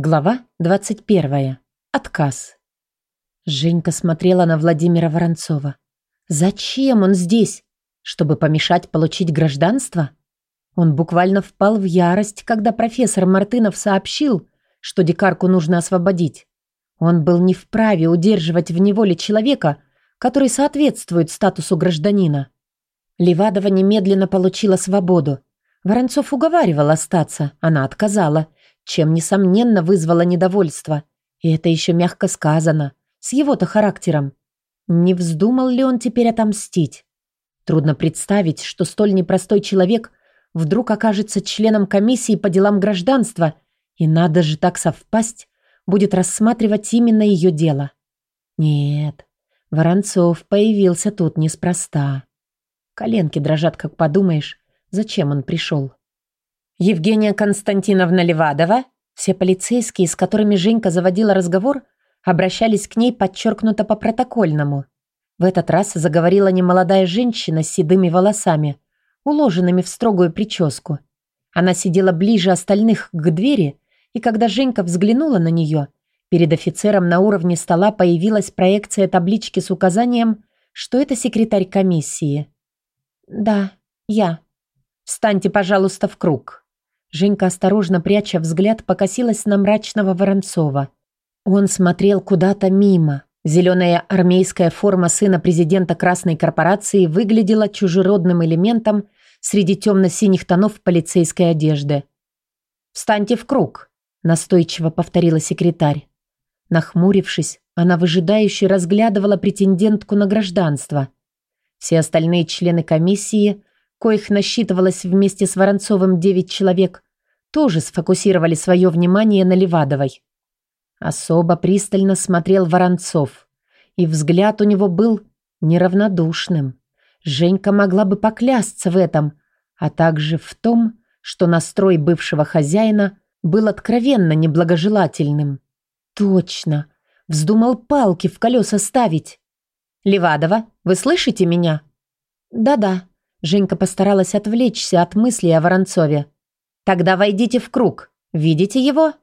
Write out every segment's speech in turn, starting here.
Глава 21. Отказ. Женька смотрела на Владимира Воронцова. Зачем он здесь? Чтобы помешать получить гражданство? Он буквально впал в ярость, когда профессор Мартынов сообщил, что дикарку нужно освободить. Он был не вправе удерживать в неволе человека, который соответствует статусу гражданина. Левадова немедленно получила свободу. Воронцов уговаривал остаться, она отказала – чем, несомненно, вызвало недовольство. И это еще мягко сказано, с его-то характером. Не вздумал ли он теперь отомстить? Трудно представить, что столь непростой человек вдруг окажется членом комиссии по делам гражданства, и надо же так совпасть, будет рассматривать именно ее дело. Нет, Воронцов появился тут неспроста. Коленки дрожат, как подумаешь, зачем он пришел. Евгения Константиновна Левадова, все полицейские, с которыми Женька заводила разговор, обращались к ней подчеркнуто по протокольному. В этот раз заговорила немолодая женщина с седыми волосами, уложенными в строгую прическу. Она сидела ближе остальных к двери, и когда Женька взглянула на нее, перед офицером на уровне стола появилась проекция таблички с указанием, что это секретарь комиссии. «Да, я. Встаньте, пожалуйста, в круг». Женька, осторожно пряча взгляд, покосилась на мрачного Воронцова. Он смотрел куда-то мимо. Зеленая армейская форма сына президента Красной корпорации выглядела чужеродным элементом среди темно-синих тонов полицейской одежды. «Встаньте в круг», – настойчиво повторила секретарь. Нахмурившись, она выжидающе разглядывала претендентку на гражданство. Все остальные члены комиссии коих насчитывалось вместе с Воронцовым девять человек, тоже сфокусировали свое внимание на Левадовой. Особо пристально смотрел Воронцов, и взгляд у него был неравнодушным. Женька могла бы поклясться в этом, а также в том, что настрой бывшего хозяина был откровенно неблагожелательным. Точно, вздумал палки в колеса ставить. «Левадова, вы слышите меня?» «Да-да», Женька постаралась отвлечься от мысли о Воронцове. «Тогда войдите в круг. Видите его?»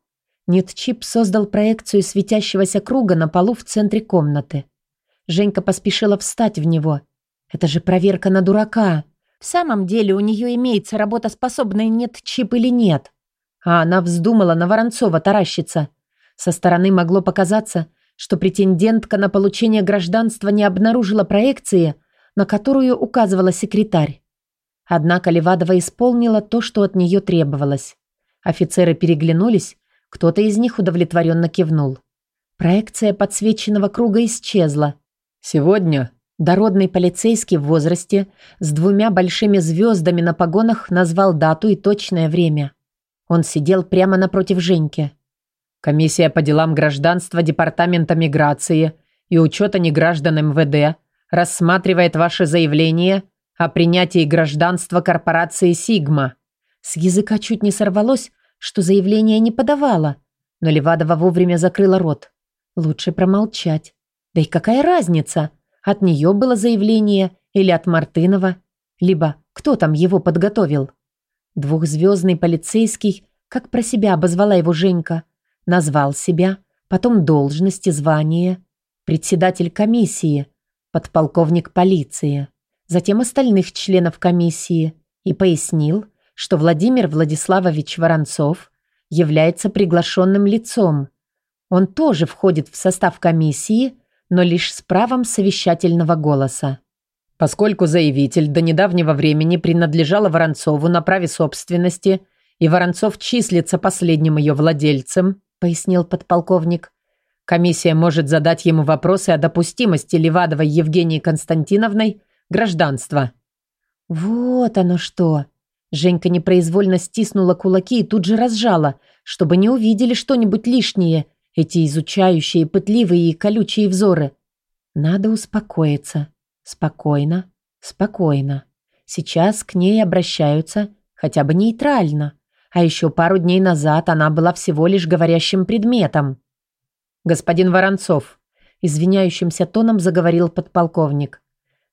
Нитчип создал проекцию светящегося круга на полу в центре комнаты. Женька поспешила встать в него. «Это же проверка на дурака. В самом деле у нее имеется работоспособный нет-чип или нет?» А она вздумала на Воронцова таращиться. Со стороны могло показаться, что претендентка на получение гражданства не обнаружила проекции, на которую указывала секретарь. Однако Левадова исполнила то, что от нее требовалось. Офицеры переглянулись, кто-то из них удовлетворенно кивнул. Проекция подсвеченного круга исчезла. «Сегодня Дородный полицейский в возрасте с двумя большими звездами на погонах назвал дату и точное время. Он сидел прямо напротив Женьки. Комиссия по делам гражданства Департамента миграции и учета неграждан МВД рассматривает ваше заявление о принятии гражданства корпорации «Сигма». С языка чуть не сорвалось, что заявление не подавала, но Левадова вовремя закрыла рот. Лучше промолчать. Да и какая разница, от нее было заявление или от Мартынова, либо кто там его подготовил. Двухзвездный полицейский, как про себя обозвала его Женька, назвал себя, потом должности, звание, председатель комиссии – подполковник полиции, затем остальных членов комиссии и пояснил, что Владимир Владиславович Воронцов является приглашенным лицом. Он тоже входит в состав комиссии, но лишь с правом совещательного голоса. Поскольку заявитель до недавнего времени принадлежала Воронцову на праве собственности, и Воронцов числится последним ее владельцем, пояснил подполковник, Комиссия может задать ему вопросы о допустимости Левадовой Евгении Константиновной гражданства. Вот оно что. Женька непроизвольно стиснула кулаки и тут же разжала, чтобы не увидели что-нибудь лишнее, эти изучающие, пытливые и колючие взоры. Надо успокоиться. Спокойно, спокойно. Сейчас к ней обращаются хотя бы нейтрально. А еще пару дней назад она была всего лишь говорящим предметом. «Господин Воронцов», – извиняющимся тоном заговорил подполковник.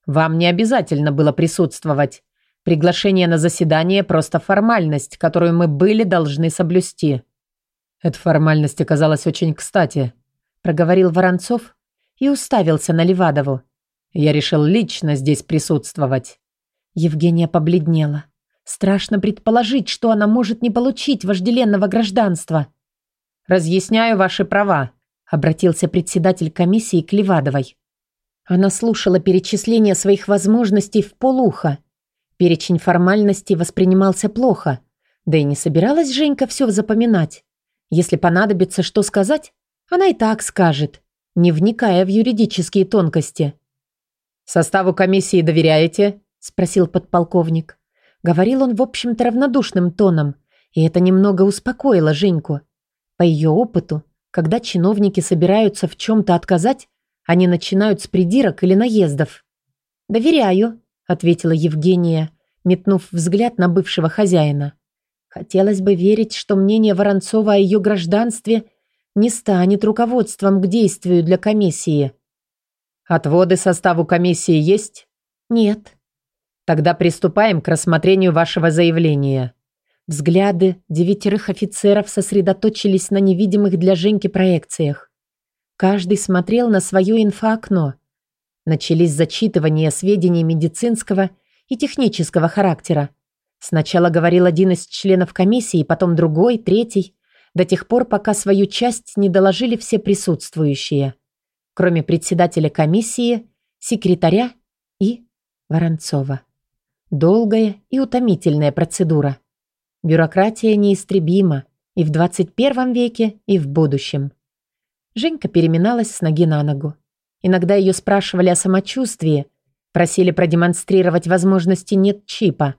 «Вам не обязательно было присутствовать. Приглашение на заседание – просто формальность, которую мы были должны соблюсти». Эта формальность оказалась очень кстати, проговорил Воронцов и уставился на Левадову. Я решил лично здесь присутствовать. Евгения побледнела. Страшно предположить, что она может не получить вожделенного гражданства. «Разъясняю ваши права», – обратился председатель комиссии к Левадовой. Она слушала перечисление своих возможностей в полухо. Перечень формальностей воспринимался плохо, да и не собиралась Женька все запоминать. Если понадобится что сказать, она и так скажет, не вникая в юридические тонкости. «Составу комиссии доверяете?» – спросил подполковник. Говорил он, в общем-то, равнодушным тоном, и это немного успокоило Женьку. По ее опыту, когда чиновники собираются в чем-то отказать, они начинают с придирок или наездов. «Доверяю», – ответила Евгения, метнув взгляд на бывшего хозяина. Хотелось бы верить, что мнение Воронцова о ее гражданстве не станет руководством к действию для комиссии. «Отводы составу комиссии есть?» «Нет», Тогда приступаем к рассмотрению вашего заявления. Взгляды девятерых офицеров сосредоточились на невидимых для Женьки проекциях. Каждый смотрел на свое инфоокно. Начались зачитывания сведений медицинского и технического характера. Сначала говорил один из членов комиссии, потом другой, третий, до тех пор, пока свою часть не доложили все присутствующие, кроме председателя комиссии, секретаря и Воронцова. Долгая и утомительная процедура. Бюрократия неистребима и в 21 веке, и в будущем. Женька переминалась с ноги на ногу. Иногда ее спрашивали о самочувствии, просили продемонстрировать возможности нет чипа.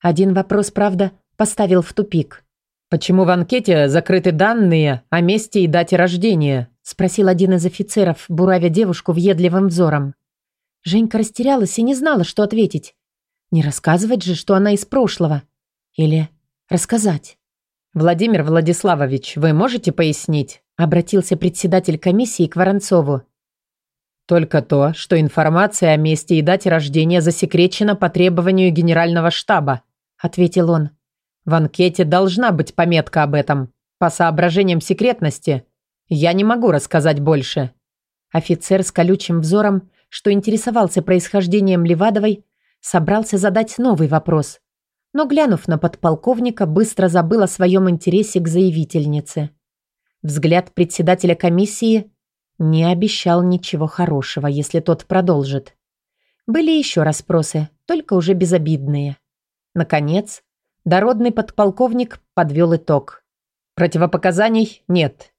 Один вопрос, правда, поставил в тупик. «Почему в анкете закрыты данные о месте и дате рождения?» спросил один из офицеров, буравя девушку въедливым взором. Женька растерялась и не знала, что ответить. Не рассказывать же, что она из прошлого. Или рассказать. «Владимир Владиславович, вы можете пояснить?» Обратился председатель комиссии к Воронцову. «Только то, что информация о месте и дате рождения засекречена по требованию генерального штаба», ответил он. «В анкете должна быть пометка об этом. По соображениям секретности я не могу рассказать больше». Офицер с колючим взором, что интересовался происхождением Левадовой, собрался задать новый вопрос, но, глянув на подполковника, быстро забыл о своем интересе к заявительнице. Взгляд председателя комиссии не обещал ничего хорошего, если тот продолжит. Были еще расспросы, только уже безобидные. Наконец, дородный подполковник подвел итог. Противопоказаний нет.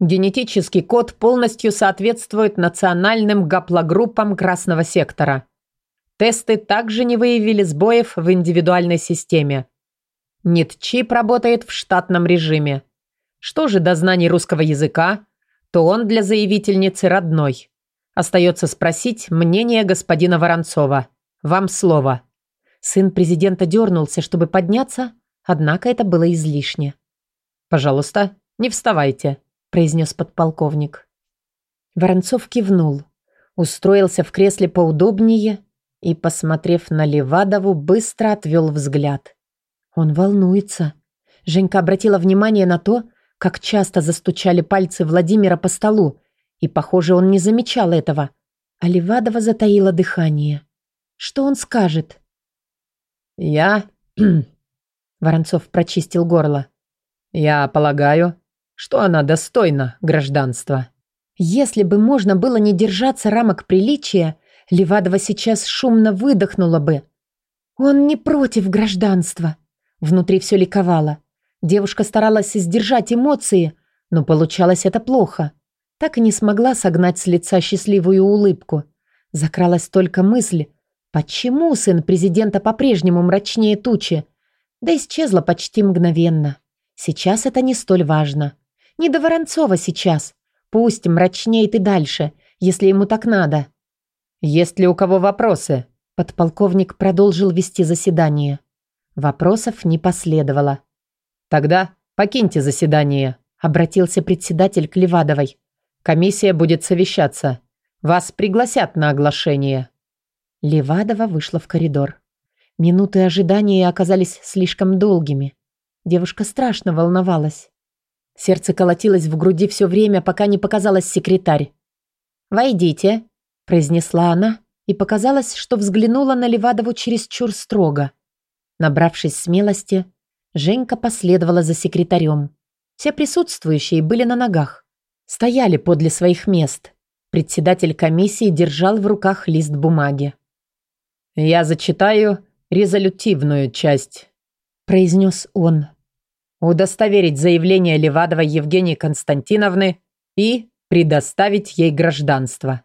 Генетический код полностью соответствует национальным гаплогруппам красного сектора. Тесты также не выявили сбоев в индивидуальной системе. НИТ-чип работает в штатном режиме. Что же до знаний русского языка, то он для заявительницы родной. Остается спросить мнение господина Воронцова. Вам слово. Сын президента дернулся, чтобы подняться, однако это было излишне. «Пожалуйста, не вставайте», – произнес подполковник. Воронцов кивнул, устроился в кресле поудобнее и, посмотрев на Левадову, быстро отвел взгляд. Он волнуется. Женька обратила внимание на то, как часто застучали пальцы Владимира по столу, и, похоже, он не замечал этого. А Левадова затаила дыхание. Что он скажет? «Я...» Воронцов прочистил горло. «Я полагаю, что она достойна гражданства». Если бы можно было не держаться рамок приличия, Левадова сейчас шумно выдохнула бы. Он не против гражданства. Внутри все ликовало. Девушка старалась сдержать эмоции, но получалось это плохо. Так и не смогла согнать с лица счастливую улыбку. Закралась только мысль, почему сын президента по-прежнему мрачнее тучи? Да исчезла почти мгновенно. Сейчас это не столь важно. Не до Воронцова сейчас. Пусть мрачнеет и дальше, если ему так надо. «Есть ли у кого вопросы?» Подполковник продолжил вести заседание. Вопросов не последовало. «Тогда покиньте заседание», — обратился председатель к Левадовой. «Комиссия будет совещаться. Вас пригласят на оглашение». Левадова вышла в коридор. Минуты ожидания оказались слишком долгими. Девушка страшно волновалась. Сердце колотилось в груди все время, пока не показалась секретарь. «Войдите», – произнесла она, и показалось, что взглянула на Левадову чересчур строго. Набравшись смелости, Женька последовала за секретарем. Все присутствующие были на ногах, стояли подле своих мест. Председатель комиссии держал в руках лист бумаги. «Я зачитаю резолютивную часть», – произнес он. «Удостоверить заявление Левадовой Евгении Константиновны и предоставить ей гражданство».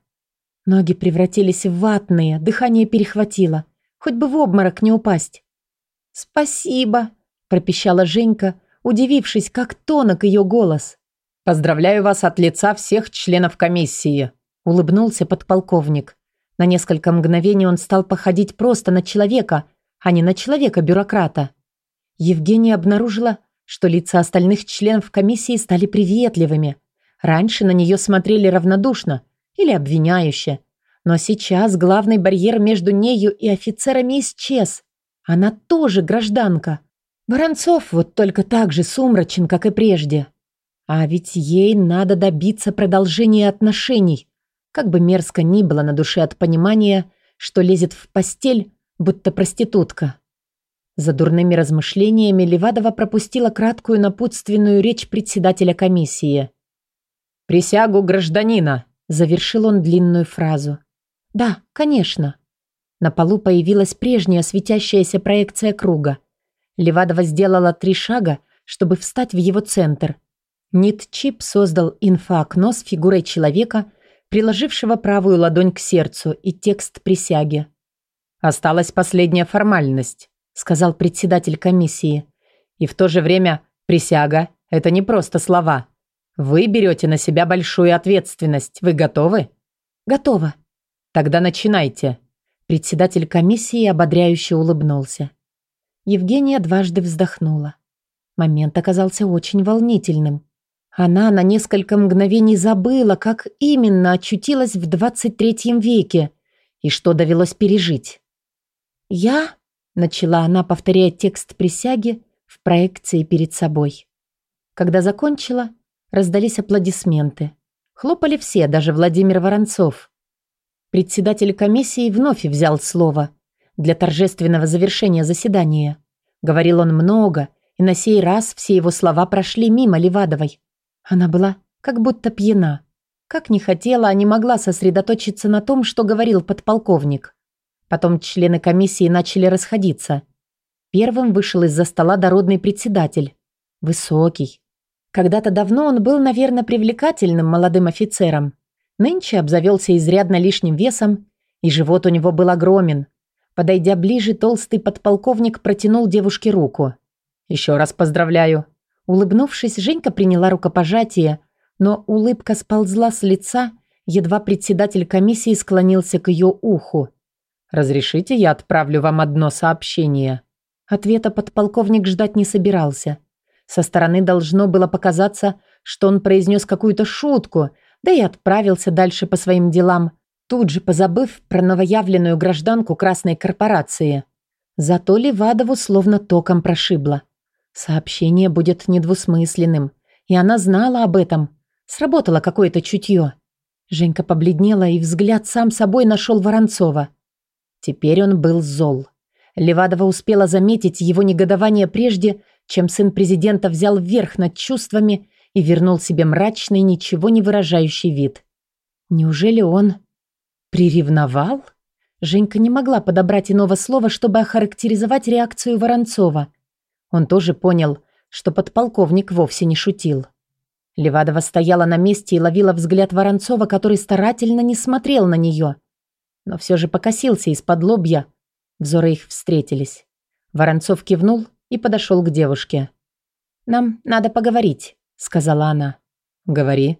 Ноги превратились в ватные, дыхание перехватило. Хоть бы в обморок не упасть. «Спасибо», – пропищала Женька, удивившись, как тонок ее голос. «Поздравляю вас от лица всех членов комиссии», – улыбнулся подполковник. На несколько мгновений он стал походить просто на человека, а не на человека-бюрократа. Евгения обнаружила, что лица остальных членов комиссии стали приветливыми. Раньше на нее смотрели равнодушно или обвиняюще. Но сейчас главный барьер между нею и офицерами исчез. Она тоже гражданка. Воронцов вот только так же сумрачен, как и прежде. А ведь ей надо добиться продолжения отношений, как бы мерзко ни было на душе от понимания, что лезет в постель, будто проститутка. За дурными размышлениями Левадова пропустила краткую напутственную речь председателя комиссии. «Присягу гражданина», – завершил он длинную фразу. «Да, конечно». На полу появилась прежняя светящаяся проекция круга. Левадова сделала три шага, чтобы встать в его центр. Нит-чип создал инфоокно с фигурой человека – приложившего правую ладонь к сердцу, и текст присяги. «Осталась последняя формальность», — сказал председатель комиссии. «И в то же время присяга — это не просто слова. Вы берете на себя большую ответственность. Вы готовы?» «Готова». «Тогда начинайте». Председатель комиссии ободряюще улыбнулся. Евгения дважды вздохнула. Момент оказался очень волнительным. Она на несколько мгновений забыла, как именно очутилась в 23 веке и что довелось пережить. «Я», — начала она, повторяя текст присяги в проекции перед собой. Когда закончила, раздались аплодисменты. Хлопали все, даже Владимир Воронцов. Председатель комиссии вновь взял слово для торжественного завершения заседания. Говорил он много, и на сей раз все его слова прошли мимо Левадовой. Она была как будто пьяна. Как не хотела, а не могла сосредоточиться на том, что говорил подполковник. Потом члены комиссии начали расходиться. Первым вышел из-за стола дородный председатель. Высокий. Когда-то давно он был, наверное, привлекательным молодым офицером. Нынче обзавелся изрядно лишним весом, и живот у него был огромен. Подойдя ближе, толстый подполковник протянул девушке руку. «Еще раз поздравляю», Улыбнувшись, Женька приняла рукопожатие, но улыбка сползла с лица, едва председатель комиссии склонился к ее уху. «Разрешите, я отправлю вам одно сообщение?» Ответа подполковник ждать не собирался. Со стороны должно было показаться, что он произнес какую-то шутку, да и отправился дальше по своим делам, тут же позабыв про новоявленную гражданку красной корпорации. Зато Левадову словно током прошибло. Сообщение будет недвусмысленным, и она знала об этом. Сработало какое-то чутье. Женька побледнела, и взгляд сам собой нашел Воронцова. Теперь он был зол. Левадова успела заметить его негодование прежде, чем сын президента взял верх над чувствами и вернул себе мрачный, ничего не выражающий вид. Неужели он приревновал? Женька не могла подобрать иного слова, чтобы охарактеризовать реакцию Воронцова – он тоже понял, что подполковник вовсе не шутил. Левадова стояла на месте и ловила взгляд Воронцова, который старательно не смотрел на нее. Но все же покосился из-под лобья. Взоры их встретились. Воронцов кивнул и подошел к девушке. «Нам надо поговорить», — сказала она. «Говори».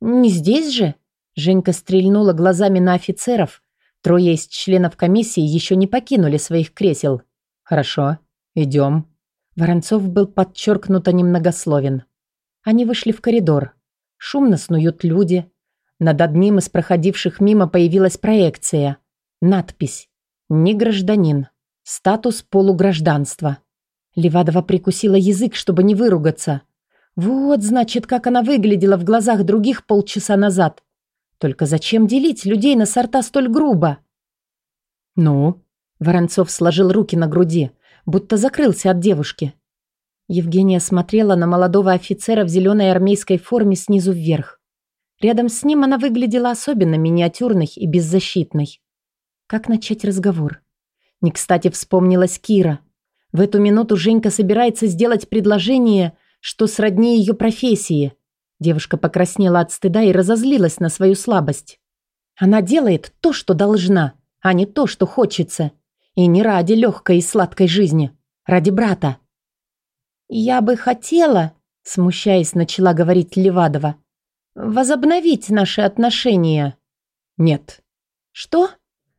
«Не здесь же?» Женька стрельнула глазами на офицеров. Трое из членов комиссии еще не покинули своих кресел. «Хорошо, идем». Воронцов был подчеркнуто немногословен. Они вышли в коридор. Шумно снуют люди. Над одним из проходивших мимо появилась проекция. Надпись «Не гражданин. Статус полугражданства». Левадова прикусила язык, чтобы не выругаться. Вот, значит, как она выглядела в глазах других полчаса назад. Только зачем делить людей на сорта столь грубо? «Ну?» Воронцов сложил руки на груди, будто закрылся от девушки. Евгения смотрела на молодого офицера в зеленой армейской форме снизу вверх. Рядом с ним она выглядела особенно миниатюрной и беззащитной. Как начать разговор? Не кстати вспомнилась Кира. В эту минуту Женька собирается сделать предложение, что сродни ее профессии. Девушка покраснела от стыда и разозлилась на свою слабость. Она делает то, что должна, а не то, что хочется. И не ради легкой и сладкой жизни. Ради брата. «Я бы хотела», — смущаясь, начала говорить Левадова, «возобновить наши отношения». «Нет». «Что?»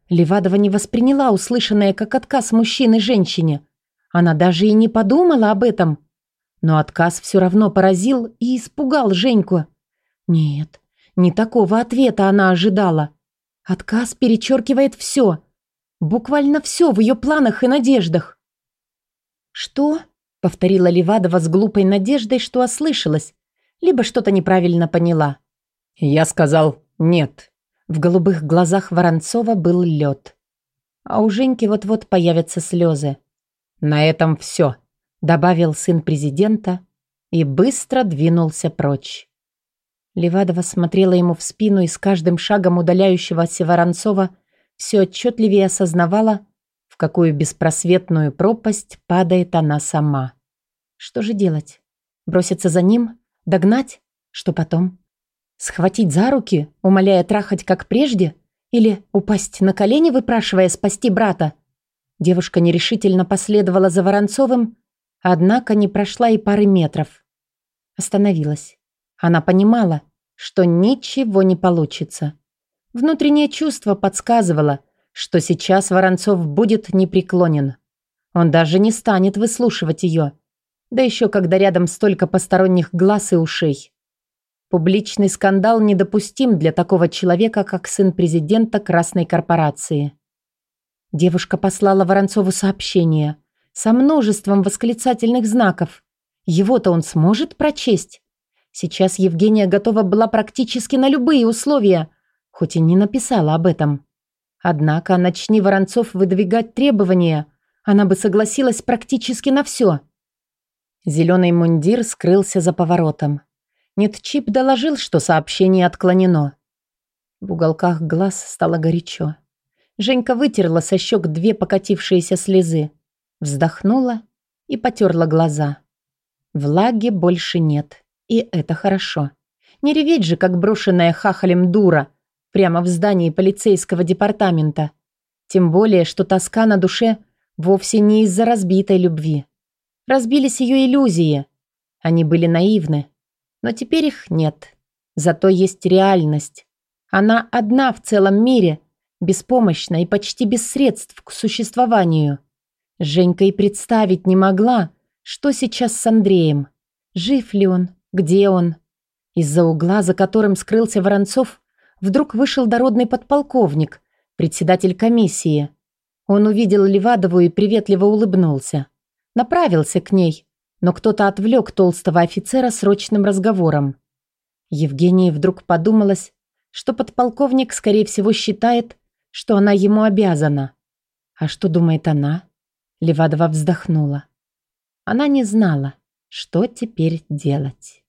Левадова не восприняла услышанное как отказ мужчины женщине. Она даже и не подумала об этом. Но отказ все равно поразил и испугал Женьку. Нет, не такого ответа она ожидала. Отказ перечеркивает все. Буквально все в ее планах и надеждах. «Что?» — повторила Левадова с глупой надеждой, что ослышалась, либо что-то неправильно поняла. «Я сказал нет». В голубых глазах Воронцова был лед. А у Женьки вот-вот появятся слезы. «На этом все», — добавил сын президента и быстро двинулся прочь. Левадова смотрела ему в спину и с каждым шагом удаляющегося Воронцова все отчетливее осознавала, в какую беспросветную пропасть падает она сама. Что же делать? Броситься за ним? Догнать? Что потом? Схватить за руки, умоляя трахать как прежде? Или упасть на колени, выпрашивая спасти брата? Девушка нерешительно последовала за Воронцовым, однако не прошла и пары метров. Остановилась. Она понимала, что ничего не получится. Внутреннее чувство подсказывало, что сейчас Воронцов будет непреклонен. Он даже не станет выслушивать ее. Да еще когда рядом столько посторонних глаз и ушей. Публичный скандал недопустим для такого человека, как сын президента Красной корпорации. Девушка послала Воронцову сообщение со множеством восклицательных знаков. Его-то он сможет прочесть? Сейчас Евгения готова была практически на любые условия, хоть и не написала об этом. Однако, начни Воронцов выдвигать требования, она бы согласилась практически на все. Зеленый мундир скрылся за поворотом. Нетчип доложил, что сообщение отклонено. В уголках глаз стало горячо. Женька вытерла со щек две покатившиеся слезы, вздохнула и потерла глаза. Влаги больше нет, и это хорошо. Не реветь же, как брошенная хахалем дура, прямо в здании полицейского департамента. Тем более, что тоска на душе вовсе не из-за разбитой любви. Разбились ее иллюзии. Они были наивны, но теперь их нет. Зато есть реальность. Она одна в целом мире, беспомощна и почти без средств к существованию. Женька и представить не могла, что сейчас с Андреем. Жив ли он? Где он? Из-за угла, за которым скрылся Воронцов, вдруг вышел дородный подполковник, председатель комиссии. Он увидел Левадову и приветливо улыбнулся. Направился к ней, но кто-то отвлек толстого офицера срочным разговором. Евгении вдруг подумалось, что подполковник, скорее всего, считает, что она ему обязана. А что думает она? Левадова вздохнула. Она не знала, что теперь делать.